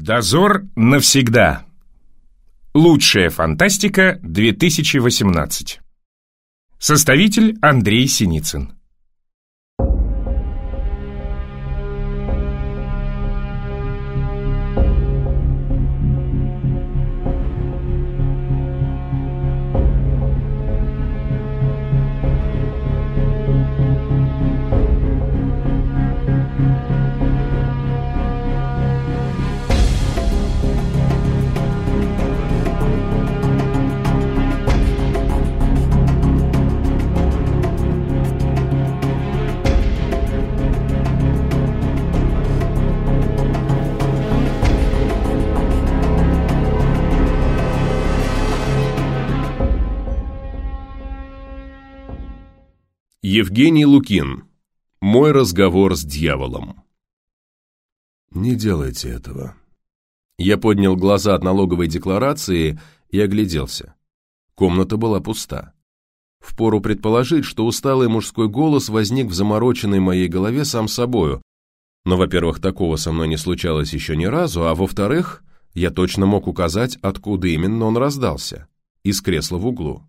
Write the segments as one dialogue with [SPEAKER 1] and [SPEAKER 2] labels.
[SPEAKER 1] Дозор навсегда. Лучшая фантастика 2018. Составитель Андрей Синицын.
[SPEAKER 2] Евгений Лукин. Мой разговор с дьяволом.
[SPEAKER 3] Не делайте этого.
[SPEAKER 2] Я поднял глаза от налоговой декларации и огляделся. Комната была пуста. Впору предположить, что усталый мужской голос возник в замороченной моей голове сам собою. Но, во-первых, такого со мной не случалось еще ни разу, а во-вторых, я точно мог указать, откуда именно он раздался. Из кресла в углу.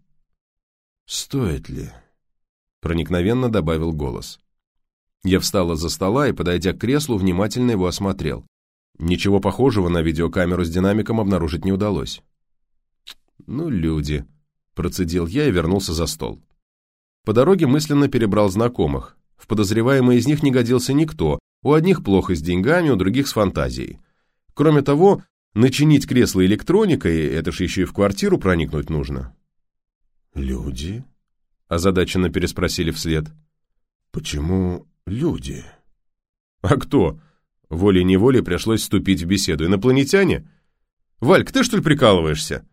[SPEAKER 3] Стоит ли?
[SPEAKER 2] Проникновенно добавил голос. Я встал из-за стола и, подойдя к креслу, внимательно его осмотрел. Ничего похожего на видеокамеру с динамиком обнаружить не удалось. «Ну, люди», — процедил я и вернулся за стол. По дороге мысленно перебрал знакомых. В подозреваемые из них не годился никто, у одних плохо с деньгами, у других с фантазией. Кроме того, начинить кресло электроникой, это ж еще и в квартиру проникнуть нужно.
[SPEAKER 3] «Люди?»
[SPEAKER 2] Озадаченно переспросили вслед.
[SPEAKER 3] «Почему люди?»
[SPEAKER 2] «А кто?» Волей-неволей пришлось вступить в беседу. «Инопланетяне? Вальк, ты что ли прикалываешься?»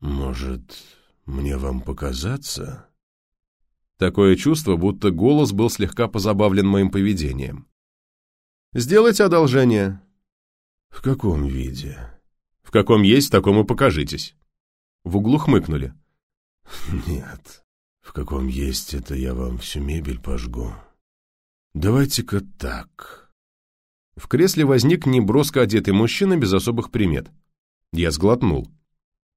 [SPEAKER 3] «Может, мне вам показаться?»
[SPEAKER 2] Такое чувство, будто голос был слегка позабавлен моим поведением. «Сделайте одолжение».
[SPEAKER 3] «В каком виде?»
[SPEAKER 2] «В каком есть, в таком и покажитесь». В углу хмыкнули.
[SPEAKER 3] «Нет, в каком есть это я вам всю мебель пожгу. Давайте-ка так.
[SPEAKER 2] В кресле возник неброско одетый мужчина без особых примет. Я сглотнул.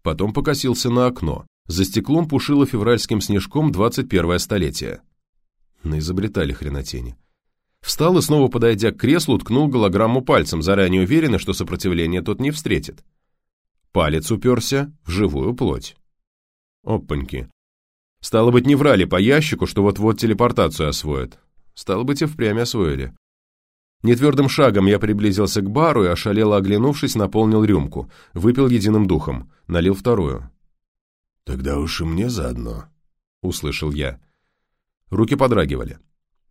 [SPEAKER 2] Потом покосился на окно. За стеклом пушило февральским снежком 21 столетие. Наизобретали хренотени. Встал и снова, подойдя к креслу, ткнул голограмму пальцем, заранее уверенный, что сопротивление тот не встретит. Палец уперся в живую плоть. Опаньки. Стало быть, не врали по ящику, что вот-вот телепортацию освоят. Стало быть, и впрямь освоили. Нетвердым шагом я приблизился к бару и, ошалело оглянувшись, наполнил рюмку. Выпил единым духом. Налил вторую.
[SPEAKER 3] «Тогда уж и мне заодно», — услышал я.
[SPEAKER 2] Руки подрагивали.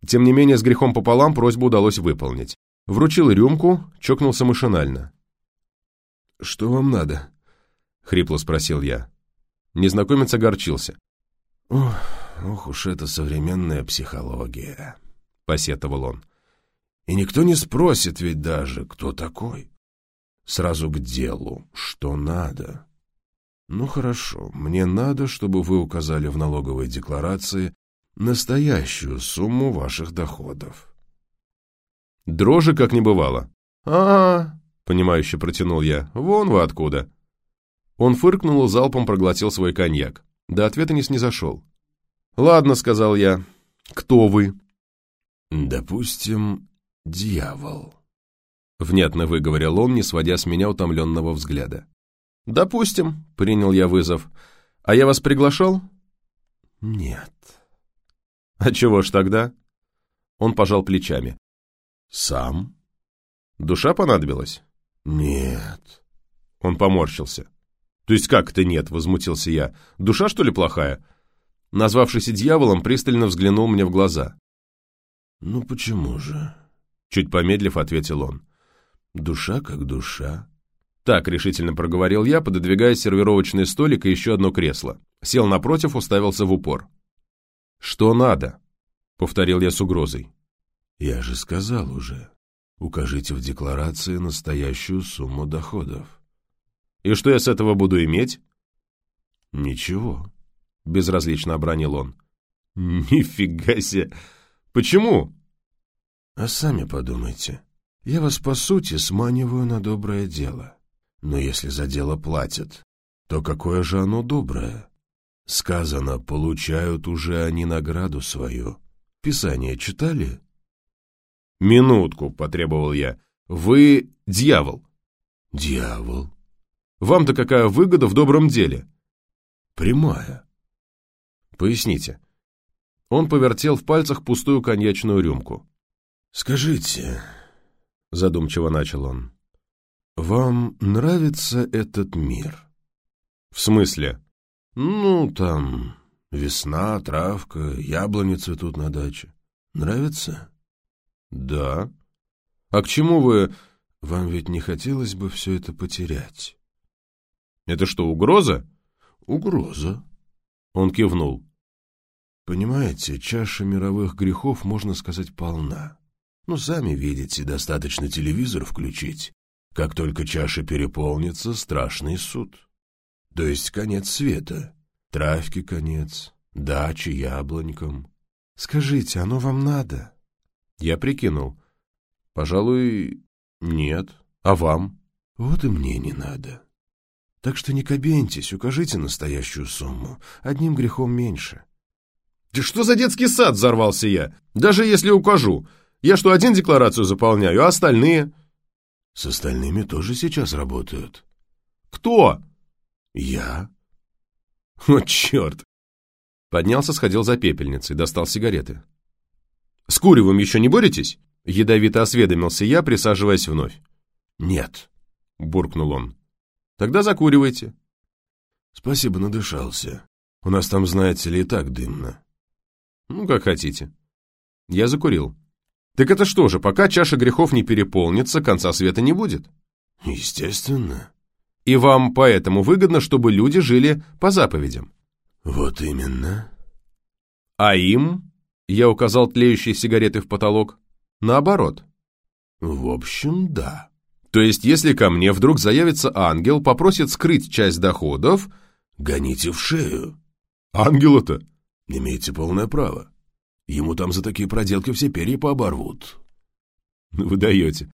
[SPEAKER 2] Тем не менее, с грехом пополам просьбу удалось выполнить. Вручил рюмку, чокнулся машинально.
[SPEAKER 3] «Что вам надо?»
[SPEAKER 2] — хрипло спросил я. Незнакомец огорчился.
[SPEAKER 3] «Ох, ох уж это современная психология», — посетовал он. «И никто не спросит ведь даже, кто такой. Сразу к делу, что надо. Ну хорошо, мне надо, чтобы вы указали в налоговой декларации настоящую сумму ваших доходов».
[SPEAKER 2] Дрожи как не бывало. «А-а-а», — понимающе протянул я, — «вон вы откуда». Он фыркнул и залпом проглотил свой коньяк. До ответа не снизошел. «Ладно», — сказал я. «Кто вы?»
[SPEAKER 3] «Допустим, дьявол», —
[SPEAKER 2] внятно выговорил он, не сводя с меня утомленного взгляда. «Допустим», — принял я вызов. «А я вас приглашал?»
[SPEAKER 3] «Нет».
[SPEAKER 2] «А чего ж тогда?» Он пожал плечами.
[SPEAKER 3] «Сам?»
[SPEAKER 2] «Душа понадобилась?»
[SPEAKER 3] «Нет».
[SPEAKER 2] Он поморщился. «То есть как это нет?» — возмутился я. «Душа, что ли, плохая?» Назвавшийся дьяволом, пристально взглянул мне в глаза.
[SPEAKER 3] «Ну почему же?»
[SPEAKER 2] Чуть помедлив, ответил он.
[SPEAKER 3] «Душа как душа».
[SPEAKER 2] «Так», — решительно проговорил я, пододвигая сервировочный столик и еще одно кресло. Сел напротив, уставился в упор. «Что надо?» — повторил я с угрозой.
[SPEAKER 3] «Я же сказал уже. Укажите в декларации настоящую сумму доходов».
[SPEAKER 2] И что я с этого буду иметь?
[SPEAKER 3] Ничего,
[SPEAKER 2] безразлично обронил он. Нифига себе. Почему?
[SPEAKER 3] А сами подумайте. Я вас, по сути, сманиваю на доброе дело. Но если за дело платят, то какое же оно доброе? Сказано, получают уже они награду свою. Писание читали?
[SPEAKER 2] «Минутку», — потребовал я. «Вы дьявол».
[SPEAKER 3] «Дьявол».
[SPEAKER 2] «Вам-то какая выгода в добром деле?»
[SPEAKER 3] «Прямая».
[SPEAKER 2] «Поясните». Он повертел в пальцах пустую коньячную рюмку.
[SPEAKER 3] «Скажите», — задумчиво начал он, — «вам нравится этот мир?»
[SPEAKER 2] «В смысле?»
[SPEAKER 3] «Ну, там весна, травка, яблони цветут на даче. Нравится?»
[SPEAKER 2] «Да». «А к чему вы...»
[SPEAKER 3] «Вам ведь не хотелось бы все это потерять?»
[SPEAKER 2] «Это что, угроза?»
[SPEAKER 3] «Угроза».
[SPEAKER 2] Он кивнул.
[SPEAKER 3] «Понимаете, чаша мировых грехов, можно сказать, полна. Ну, сами видите, достаточно телевизор включить. Как только чаша переполнится, страшный суд. То есть конец света. Травки конец, дачи яблонькам. Скажите, оно вам надо?»
[SPEAKER 2] Я прикинул. Пожалуй, нет. А вам?
[SPEAKER 3] Вот и мне не надо. Так что не кабеньтесь, укажите настоящую сумму. Одним грехом меньше.
[SPEAKER 2] Да что за детский сад, взорвался я. Даже если укажу. Я что, один декларацию заполняю, а остальные?
[SPEAKER 3] С остальными тоже сейчас работают.
[SPEAKER 2] Кто?
[SPEAKER 3] Я.
[SPEAKER 2] О, черт. Поднялся, сходил за пепельницей, достал сигареты. «С Куревым еще не боретесь?» Ядовито осведомился я, присаживаясь вновь.
[SPEAKER 3] «Нет», —
[SPEAKER 2] буркнул он. «Тогда закуривайте».
[SPEAKER 3] «Спасибо, надышался. У нас там, знаете ли, и так дымно».
[SPEAKER 2] «Ну, как хотите». Я закурил. «Так это что же, пока чаша грехов не переполнится, конца света не будет?»
[SPEAKER 3] «Естественно».
[SPEAKER 2] «И вам поэтому выгодно, чтобы люди жили по заповедям?»
[SPEAKER 3] «Вот именно».
[SPEAKER 2] «А им?» Я указал тлеющие сигареты в потолок. Наоборот.
[SPEAKER 3] В общем, да.
[SPEAKER 2] То есть, если ко мне вдруг заявится ангел, попросит скрыть часть доходов...
[SPEAKER 3] Гоните в шею.
[SPEAKER 2] Ангела-то?
[SPEAKER 3] Имеете полное право. Ему там за такие проделки все перья пооборвут.
[SPEAKER 2] Вы даете.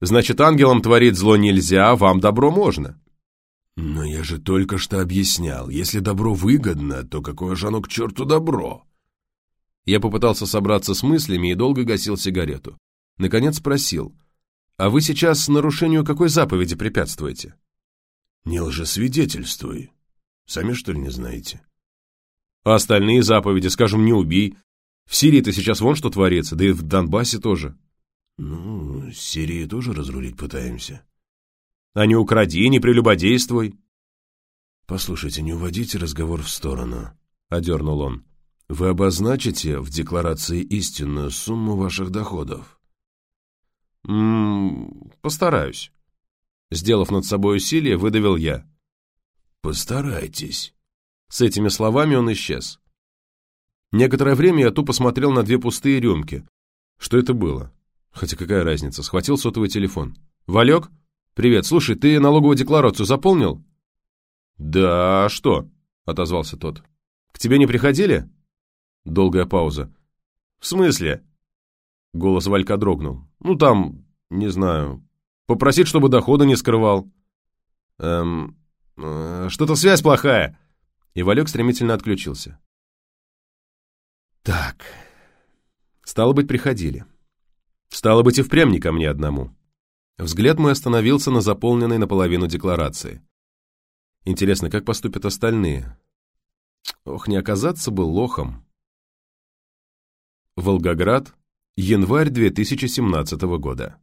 [SPEAKER 2] Значит, ангелам творить зло нельзя, вам добро можно.
[SPEAKER 3] Но я же только что объяснял, если добро выгодно, то какое же оно к черту добро?
[SPEAKER 2] Я попытался собраться с мыслями и долго гасил сигарету. Наконец спросил, «А вы сейчас нарушению какой заповеди препятствуете?»
[SPEAKER 3] «Не лжесвидетельствуй. Сами, что ли, не знаете?»
[SPEAKER 2] «А остальные заповеди, скажем, не убей. В Сирии-то сейчас вон что творится, да и в Донбассе тоже».
[SPEAKER 3] «Ну, с Сирией тоже разрулить пытаемся».
[SPEAKER 2] «А не укради, не прелюбодействуй».
[SPEAKER 3] «Послушайте, не уводите разговор в сторону», — одернул он. Вы обозначите в декларации истинную сумму ваших доходов?
[SPEAKER 2] М постараюсь. Сделав над собой усилие, выдавил я.
[SPEAKER 3] Постарайтесь.
[SPEAKER 2] С этими словами он исчез. Некоторое время я тупо смотрел на две пустые рюмки. Что это было? Хотя какая разница, схватил сотовый телефон. «Валек? Привет, слушай, ты налоговую декларацию заполнил?» «Да, что?» — отозвался тот. «К тебе не приходили?» Долгая пауза. «В смысле?» Голос Валька дрогнул. «Ну там, не знаю, попросить, чтобы дохода не скрывал». «Эм, э, что-то связь плохая». И Валек стремительно отключился. «Так, стало быть, приходили. Стало быть, и впрямь не ко мне одному». Взгляд мой остановился на заполненной наполовину декларации. Интересно, как поступят остальные? Ох, не оказаться бы лохом. Волгоград, январь 2017 года.